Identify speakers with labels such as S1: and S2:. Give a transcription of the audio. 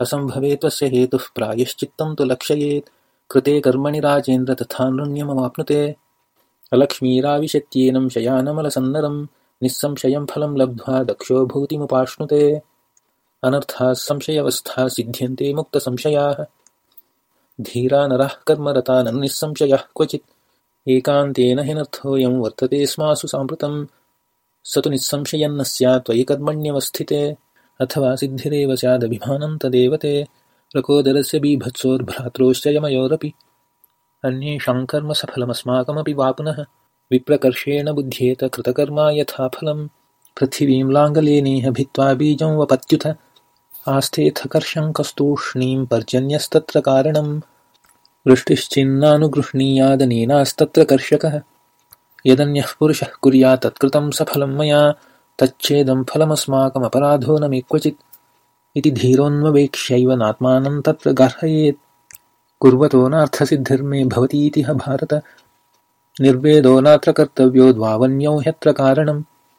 S1: असम्भवे त्वस्य हेतुः प्रायश्चित्तं तु लक्षयेत्। कृते कर्मणि राजेन्द्र तथा नृण्यमवाप्नुते। अलक्ष्मीराविशत्येनं शयानमलसन्नरं निःसंशयं फलं लब्ध्वा दक्षो भूतिमुपाश्नुते अनर्थाः संशयवस्था सिद्ध्यन्ते मुक्तसंशयाः। धीरा नरः कर्मरता निःसंशयः क्वचित्। एकान्तेन हिनर्थोऽयं वर्तते स्मासु साम्प्रतं। स तु निःसंशयन्न स्यात् त्वयि कर्मण्यवस्थिते अथवा सिद्धिरेव स्यादभिमानं तदेव ते। रकोदरस्य यमयोरपि। अन्येषां कर्म सफलमस्माकमपि वा विप्रकर्षेण बुध्येत कृतकर्मा यथा फलं पृथिवीं लाङ्गलेनेह भित्त्वा बीजं वपत्युथ आस्थेऽथ कर्षं कस्तूष्णीं पर्जन्यस्तत्र कारणं वृष्टिश्चिन्नानुगृह्णीयादनेनास्तत्र कर्षकः। यदन्यः पुरुषः कुर्यात् तत्कृतं सफलं मया तच्चेदं फलमस्माकमपराधो न मे क्वचित् इति धीरोन्ववेक्ष्यैव नात्मानं तत्र गार्हयेत्। कुर्वतो नार्थसिद्धिर्मे भवतीति ह भारत। निर्वेदो नात्र कर्तव्यो द्वावन्यौ ह्यत्र कारणम्